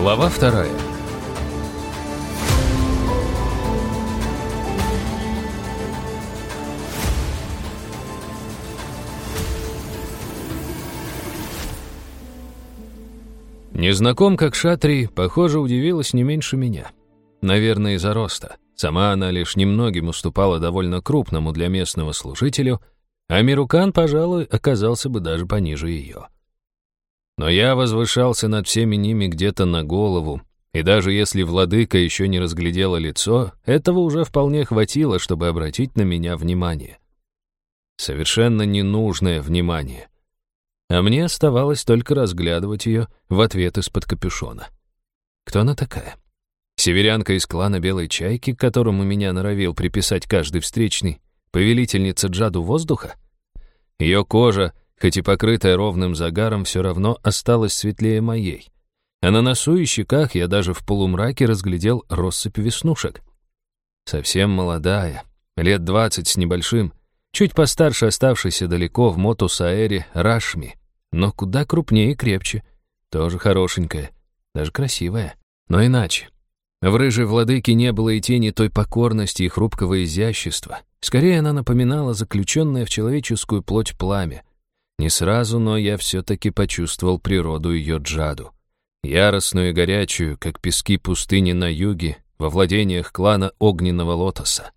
Глава вторая. Незнакомка к Шатри, похоже, удивилась не меньше меня. Наверное, из-за роста. Сама она лишь немногим уступала довольно крупному для местного служителю, а Мирукан, пожалуй, оказался бы даже пониже ее. Но я возвышался над всеми ними где-то на голову, и даже если владыка еще не разглядела лицо, этого уже вполне хватило, чтобы обратить на меня внимание. Совершенно ненужное внимание. А мне оставалось только разглядывать ее в ответ из-под капюшона. Кто она такая? Северянка из клана Белой Чайки, к которому меня норовил приписать каждый встречный, повелительница джаду воздуха? Ее кожа, хоть и покрытая ровным загаром, все равно осталась светлее моей. А на носу и щеках я даже в полумраке разглядел россыпь веснушек. Совсем молодая, лет двадцать с небольшим, чуть постарше оставшейся далеко в Мотусаэре Рашми, но куда крупнее и крепче. Тоже хорошенькая, даже красивая, но иначе. В рыжей владыке не было и тени той покорности и хрупкого изящества. Скорее, она напоминала заключенное в человеческую плоть пламя. Не сразу, но я все-таки почувствовал природу ее джаду. Яростную и горячую, как пески пустыни на юге, во владениях клана Огненного Лотоса.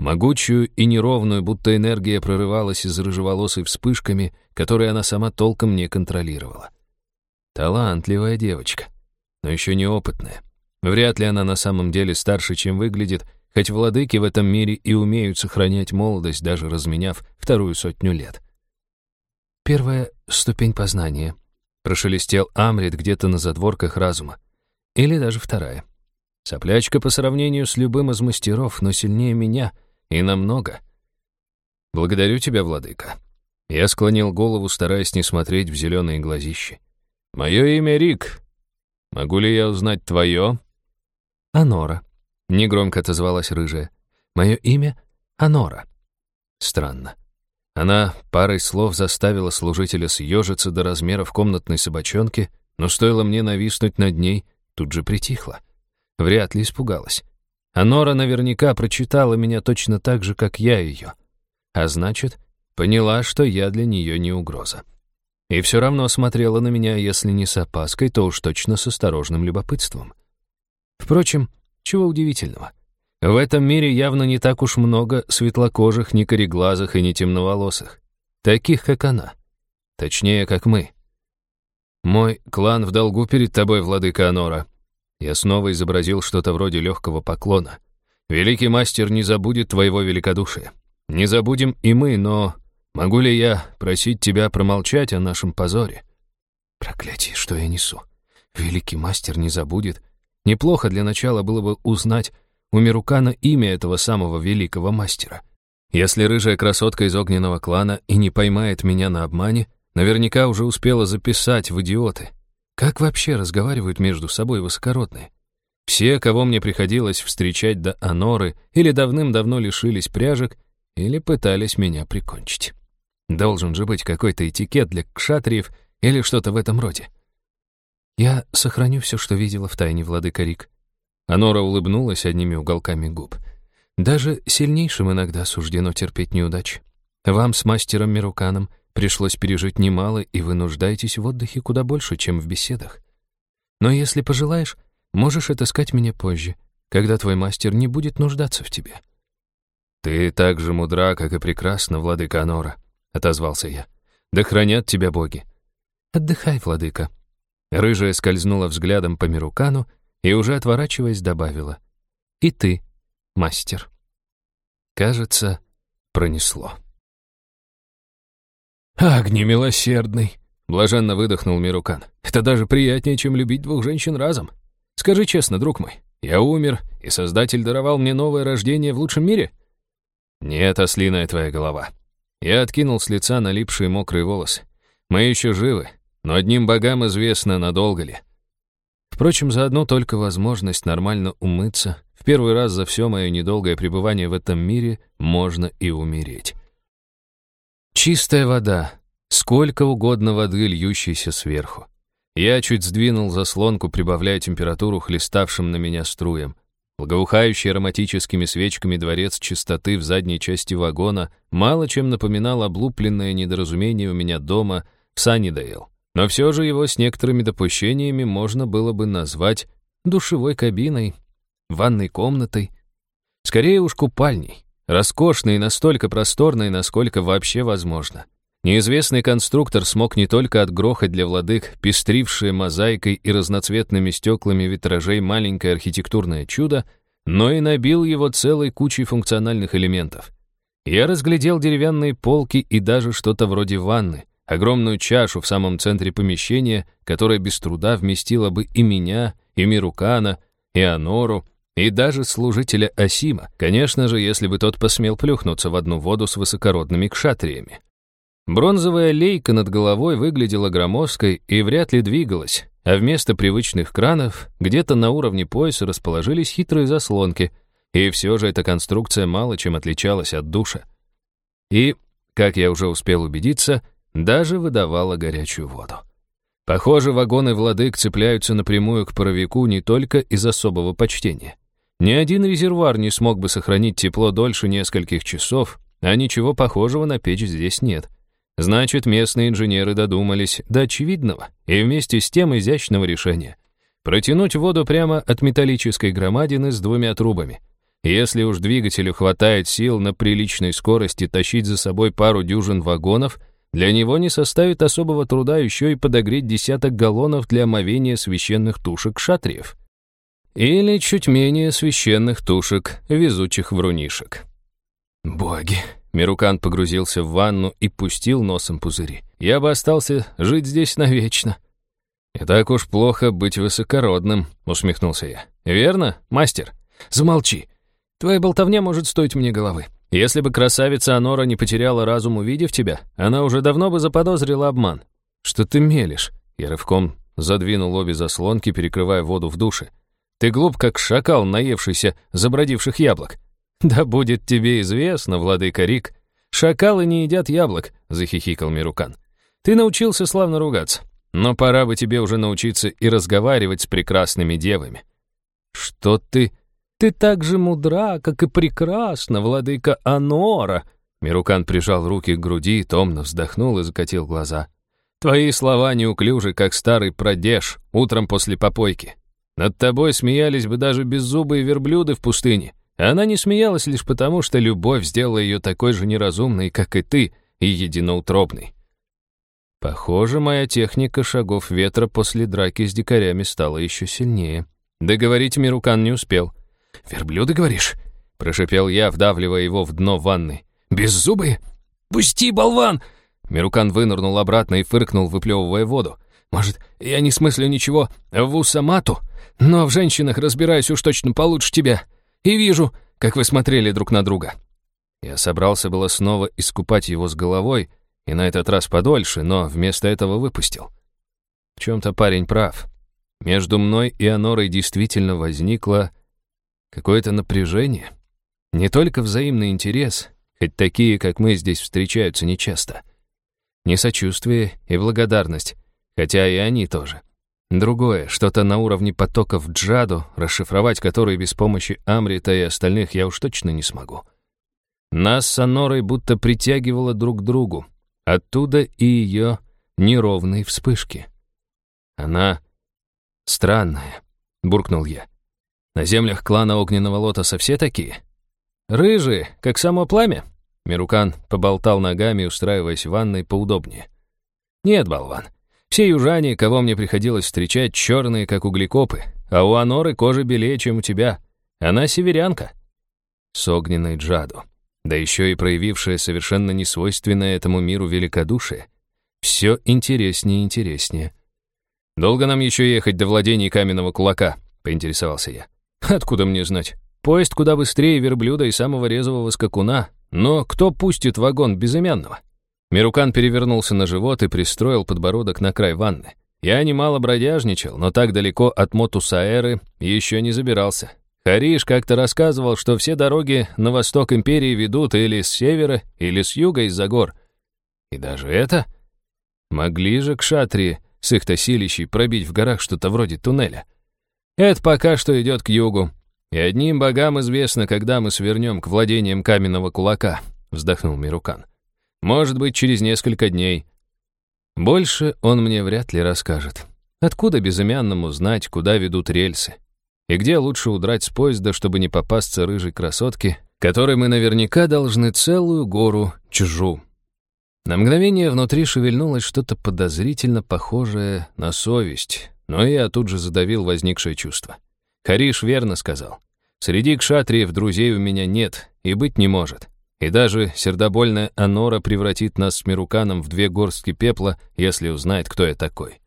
Могучую и неровную, будто энергия прорывалась из рыжеволосой вспышками, которые она сама толком не контролировала. Талантливая девочка, но еще неопытная. Вряд ли она на самом деле старше, чем выглядит, хоть владыки в этом мире и умеют сохранять молодость, даже разменяв вторую сотню лет. «Первая ступень познания», — прошелестел Амрит где-то на задворках разума. Или даже вторая. Соплячка по сравнению с любым из мастеров, но сильнее меня и намного. «Благодарю тебя, владыка». Я склонил голову, стараясь не смотреть в зеленые глазищи. «Мое имя Рик. Могу ли я узнать твое?» «Анора», — негромко отозвалась рыжая. «Мое имя Анора». Странно. Она парой слов заставила служителя съежиться до размеров комнатной собачонки, но стоило мне нависнуть над ней, тут же притихла. Вряд ли испугалась. Анора наверняка прочитала меня точно так же, как я ее. А значит, поняла, что я для нее не угроза. И все равно смотрела на меня, если не с опаской, то уж точно с осторожным любопытством. Впрочем, чего удивительного. В этом мире явно не так уж много светлокожих, ни кореглазых и ни темноволосых. Таких, как она. Точнее, как мы. Мой клан в долгу перед тобой, владыка Анора. Я снова изобразил что-то вроде легкого поклона. Великий мастер не забудет твоего великодушия. Не забудем и мы, но могу ли я просить тебя промолчать о нашем позоре? Проклятие, что я несу. Великий мастер не забудет, Неплохо для начала было бы узнать у Мирукана имя этого самого великого мастера. Если рыжая красотка из огненного клана и не поймает меня на обмане, наверняка уже успела записать в идиоты. Как вообще разговаривают между собой высокородные? Все, кого мне приходилось встречать до Аноры, или давным-давно лишились пряжек, или пытались меня прикончить. Должен же быть какой-то этикет для кшатриев или что-то в этом роде. «Я сохраню все, что видела в тайне, владыка Рик». Анора улыбнулась одними уголками губ. «Даже сильнейшим иногда суждено терпеть неудачи. Вам с мастером Мируканом пришлось пережить немало, и вы нуждаетесь в отдыхе куда больше, чем в беседах. Но если пожелаешь, можешь отыскать меня позже, когда твой мастер не будет нуждаться в тебе». «Ты так же мудра, как и прекрасна, владыка Анора», — отозвался я. «Да хранят тебя боги». «Отдыхай, владыка», Рыжая скользнула взглядом по Мирукану и, уже отворачиваясь, добавила. «И ты, мастер». Кажется, пронесло. «Агни милосердный!» — блаженно выдохнул Мирукан. «Это даже приятнее, чем любить двух женщин разом. Скажи честно, друг мой, я умер, и Создатель даровал мне новое рождение в лучшем мире?» «Нет, ослиная твоя голова». Я откинул с лица налипшие мокрые волосы. «Мы еще живы, но одним богам известно, надолго ли. Впрочем, за одну только возможность нормально умыться, в первый раз за все мое недолгое пребывание в этом мире можно и умереть. Чистая вода, сколько угодно воды, льющейся сверху. Я чуть сдвинул заслонку, прибавляя температуру хлеставшим на меня струям. Благоухающий ароматическими свечками дворец чистоты в задней части вагона мало чем напоминал облупленное недоразумение у меня дома в Саннидейл. Но все же его с некоторыми допущениями можно было бы назвать душевой кабиной, ванной комнатой, скорее уж купальней, роскошной и настолько просторной, насколько вообще возможно. Неизвестный конструктор смог не только отгрохать для владык пестрившее мозаикой и разноцветными стеклами витражей маленькое архитектурное чудо, но и набил его целой кучей функциональных элементов. Я разглядел деревянные полки и даже что-то вроде ванны, огромную чашу в самом центре помещения, которая без труда вместила бы и меня, и Мирукана, и Анору, и даже служителя Асима, конечно же, если бы тот посмел плюхнуться в одну воду с высокородными кшатриями. Бронзовая лейка над головой выглядела громоздкой и вряд ли двигалась, а вместо привычных кранов где-то на уровне пояса расположились хитрые заслонки, и все же эта конструкция мало чем отличалась от душа. И, как я уже успел убедиться, даже выдавала горячую воду. Похоже, вагоны владык цепляются напрямую к паровику не только из особого почтения. Ни один резервуар не смог бы сохранить тепло дольше нескольких часов, а ничего похожего на печь здесь нет. Значит, местные инженеры додумались до очевидного и вместе с тем изящного решения. Протянуть воду прямо от металлической громадины с двумя трубами. Если уж двигателю хватает сил на приличной скорости тащить за собой пару дюжин вагонов, для него не составит особого труда еще и подогреть десяток галлонов для омовения священных тушек шатриев. Или чуть менее священных тушек везучих врунишек. Боги, Мирукан погрузился в ванну и пустил носом пузыри. «Я бы остался жить здесь навечно». «Не так уж плохо быть высокородным», — усмехнулся я. «Верно, мастер? Замолчи. Твоя болтовня может стоить мне головы. Если бы красавица Анора не потеряла разум, увидев тебя, она уже давно бы заподозрила обман. Что ты мелешь?» Я рывком задвинул обе заслонки, перекрывая воду в душе. «Ты глуп, как шакал, наевшийся забродивших яблок. «Да будет тебе известно, владыка Рик, шакалы не едят яблок», — захихикал Мирукан. «Ты научился славно ругаться, но пора бы тебе уже научиться и разговаривать с прекрасными девами». «Что ты...» «Ты так же мудра, как и прекрасна, владыка Анора!» Мирукан прижал руки к груди, томно вздохнул и закатил глаза. «Твои слова неуклюжи, как старый продеж, утром после попойки. Над тобой смеялись бы даже беззубые верблюды в пустыне. Она не смеялась лишь потому, что любовь сделала ее такой же неразумной, как и ты, и единоутробной. Похоже, моя техника шагов ветра после драки с дикарями стала еще сильнее. Договорить Мирукан не успел. «Верблюды, говоришь?» — прошипел я, вдавливая его в дно ванны. «Беззубые? Пусти, болван!» Мирукан вынырнул обратно и фыркнул, выплевывая воду. «Может, я не смыслю ничего в усамату, но в женщинах разбираюсь уж точно получше тебя и вижу, как вы смотрели друг на друга». Я собрался было снова искупать его с головой, и на этот раз подольше, но вместо этого выпустил. В чем-то парень прав. Между мной и Анорой действительно возникло какое-то напряжение. Не только взаимный интерес, хоть такие, как мы, здесь встречаются нечасто. Не сочувствие и благодарность, хотя и они тоже. Другое, что-то на уровне потоков джаду, расшифровать которые без помощи Амрита и остальных я уж точно не смогу. Нас с Анорой будто притягивало друг к другу. Оттуда и ее неровные вспышки. Она странная, буркнул я. На землях клана Огненного Лотоса все такие? Рыжие, как само пламя? Мирукан поболтал ногами, устраиваясь в ванной поудобнее. Нет, болван, все южане, кого мне приходилось встречать, черные, как углекопы, а у Аноры кожа белее, чем у тебя. Она северянка. С огненной джаду. Да еще и проявившая совершенно несвойственное этому миру великодушие. Все интереснее и интереснее. «Долго нам еще ехать до владений каменного кулака?» — поинтересовался я. «Откуда мне знать? Поезд куда быстрее верблюда и самого резвого скакуна. Но кто пустит вагон безымянного?» Мирукан перевернулся на живот и пристроил подбородок на край ванны. Я немало бродяжничал, но так далеко от Мотусаэры еще не забирался. Хариш как-то рассказывал, что все дороги на восток империи ведут или с севера, или с юга из-за гор. И даже это? Могли же к Шатрии с их-то пробить в горах что-то вроде туннеля. Это пока что идет к югу, и одним богам известно, когда мы свернем к владениям каменного кулака, вздохнул Мирукан. Может быть, через несколько дней. Больше он мне вряд ли расскажет. Откуда безымянному знать, куда ведут рельсы? И где лучше удрать с поезда, чтобы не попасться рыжей красотке, которой мы наверняка должны целую гору чужу. На мгновение внутри шевельнулось что-то подозрительно похожее на совесть, но я тут же задавил возникшее чувство. Хариш верно сказал. Среди кшатриев друзей у меня нет и быть не может. И даже сердобольная Анора превратит нас с Мируканом в две горстки пепла, если узнает, кто я такой.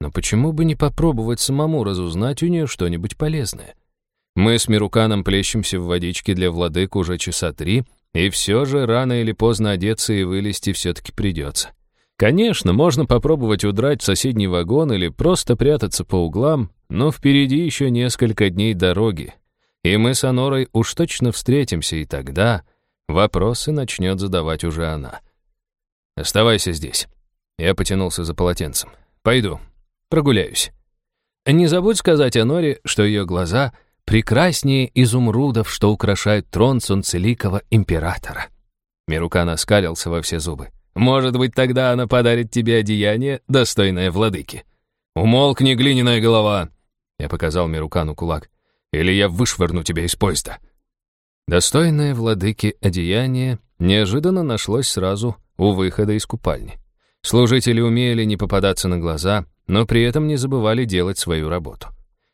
Но почему бы не попробовать самому разузнать у нее что-нибудь полезное? Мы с Мируканом плещемся в водичке для владык уже часа три, и все же рано или поздно одеться и вылезти все-таки придется. Конечно, можно попробовать удрать в соседний вагон или просто прятаться по углам, но впереди еще несколько дней дороги, и мы с Анорой уж точно встретимся, и тогда вопросы начнет задавать уже она. «Оставайся здесь». Я потянулся за полотенцем. «Пойду. Прогуляюсь». Не забудь сказать Аноре, что ее глаза — прекраснее изумрудов, что украшают трон солнцеликого императора. Мирукан оскалился во все зубы. «Может быть, тогда она подарит тебе одеяние, достойное владыки». «Умолкни, глиняная голова!» Я показал Мирукану кулак. «Или я вышвырну тебя из поезда». Достойное владыки одеяние неожиданно нашлось сразу у выхода из купальни. Служители умели не попадаться на глаза, но при этом не забывали делать свою работу.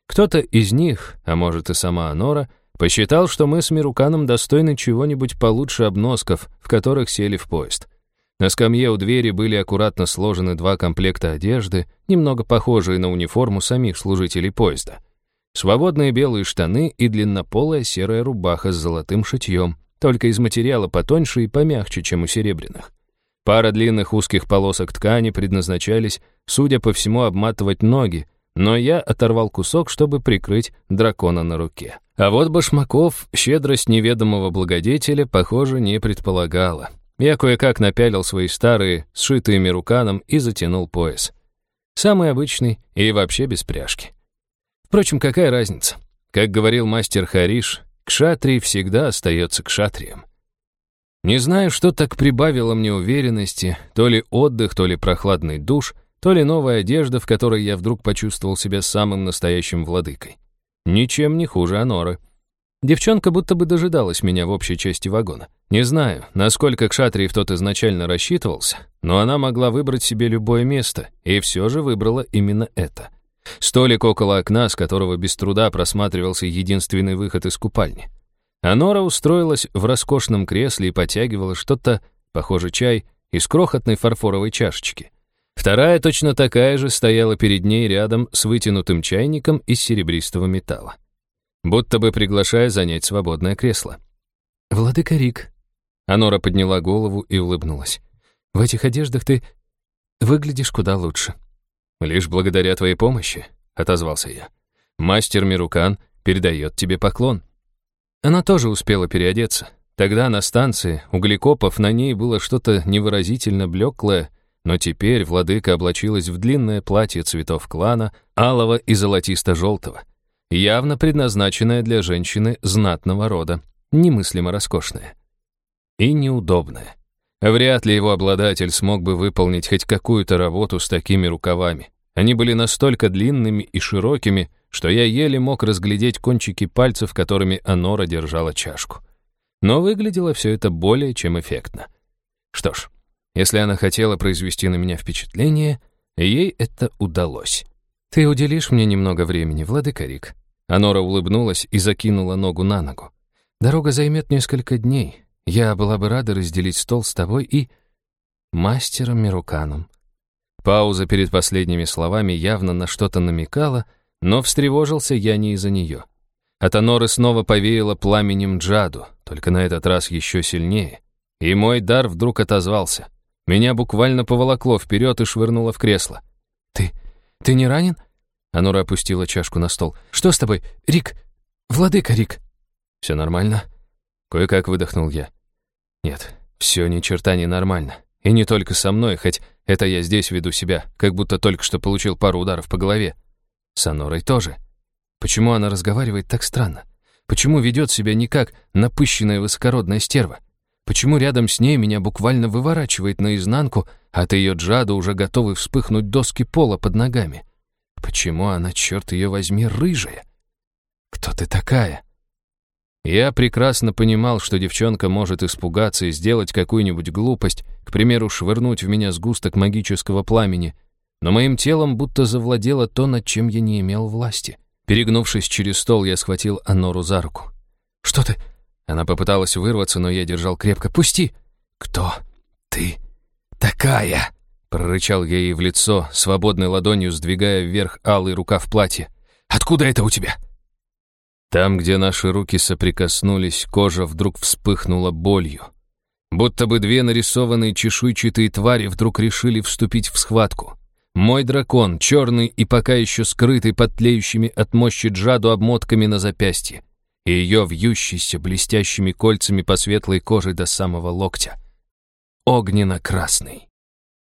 Кто-то из них, а может и сама Анора, посчитал, что мы с Мируканом достойны чего-нибудь получше обносков, в которых сели в поезд. На скамье у двери были аккуратно сложены два комплекта одежды, немного похожие на униформу самих служителей поезда. Свободные белые штаны и длиннополая серая рубаха с золотым шитьем, только из материала потоньше и помягче, чем у серебряных. Пара длинных узких полосок ткани предназначались, судя по всему, обматывать ноги, но я оторвал кусок, чтобы прикрыть дракона на руке. А вот башмаков щедрость неведомого благодетеля, похоже, не предполагала. Я кое-как напялил свои старые, сшитые мируканом, и затянул пояс. Самый обычный и вообще без пряжки. Впрочем, какая разница? Как говорил мастер Хариш, кшатрий всегда остается кшатрием. Не знаю, что так прибавило мне уверенности, то ли отдых, то ли прохладный душ — то ли новая одежда, в которой я вдруг почувствовал себя самым настоящим владыкой. Ничем не хуже Аноры. Девчонка будто бы дожидалась меня в общей части вагона. Не знаю, насколько Кшатриев тот изначально рассчитывался, но она могла выбрать себе любое место, и все же выбрала именно это. Столик около окна, с которого без труда просматривался единственный выход из купальни. Анора устроилась в роскошном кресле и потягивала что-то, похоже, чай, из крохотной фарфоровой чашечки. Вторая, точно такая же, стояла перед ней рядом с вытянутым чайником из серебристого металла. Будто бы приглашая занять свободное кресло. «Владыка Рик». Анора подняла голову и улыбнулась. «В этих одеждах ты выглядишь куда лучше». «Лишь благодаря твоей помощи», — отозвался я. «Мастер Мирукан передает тебе поклон». Она тоже успела переодеться. Тогда на станции у гликопов на ней было что-то невыразительно блеклое, но теперь владыка облачилась в длинное платье цветов клана, алого и золотисто-желтого, явно предназначенное для женщины знатного рода, немыслимо роскошное. И неудобное. Вряд ли его обладатель смог бы выполнить хоть какую-то работу с такими рукавами. Они были настолько длинными и широкими, что я еле мог разглядеть кончики пальцев, которыми Анора держала чашку. Но выглядело все это более чем эффектно. Что ж, если она хотела произвести на меня впечатление, ей это удалось. «Ты уделишь мне немного времени, владыка Рик?» Анора улыбнулась и закинула ногу на ногу. «Дорога займет несколько дней. Я была бы рада разделить стол с тобой и... мастером Мируканом». Пауза перед последними словами явно на что-то намекала, но встревожился я не из-за нее. От Аноры снова повеяло пламенем Джаду, только на этот раз еще сильнее. И мой дар вдруг отозвался — меня буквально поволокло вперед и швырнуло в кресло. «Ты... ты не ранен?» Анура опустила чашку на стол. «Что с тобой? Рик! Владыка Рик!» «Все нормально?» Кое-как выдохнул я. «Нет, все ни черта не нормально. И не только со мной, хоть Это я здесь веду себя, как будто только что получил пару ударов по голове. С Анорой тоже. Почему она разговаривает так странно? Почему ведет себя не как напыщенная высокородная стерва? Почему рядом с ней меня буквально выворачивает наизнанку, а от ее джада уже готовы вспыхнуть доски пола под ногами? Почему она, черт ее возьми, рыжая? Кто ты такая? Я прекрасно понимал, что девчонка может испугаться и сделать какую-нибудь глупость, к примеру, швырнуть в меня сгусток магического пламени, но моим телом будто завладело то, над чем я не имел власти. Перегнувшись через стол, я схватил Анору за руку. «Что ты?» Она попыталась вырваться, но я держал крепко. «Пусти!» «Кто ты такая?» Прорычал я ей в лицо, свободной ладонью сдвигая вверх алый рукав платья. «Откуда это у тебя?» Там, где наши руки соприкоснулись, кожа вдруг вспыхнула болью. Будто бы две нарисованные чешуйчатые твари вдруг решили вступить в схватку. Мой дракон, черный и пока еще скрытый под тлеющими от мощи джаду обмотками на запястье, и ее вьющийся блестящими кольцами по светлой коже до самого локтя. Огненно-красный.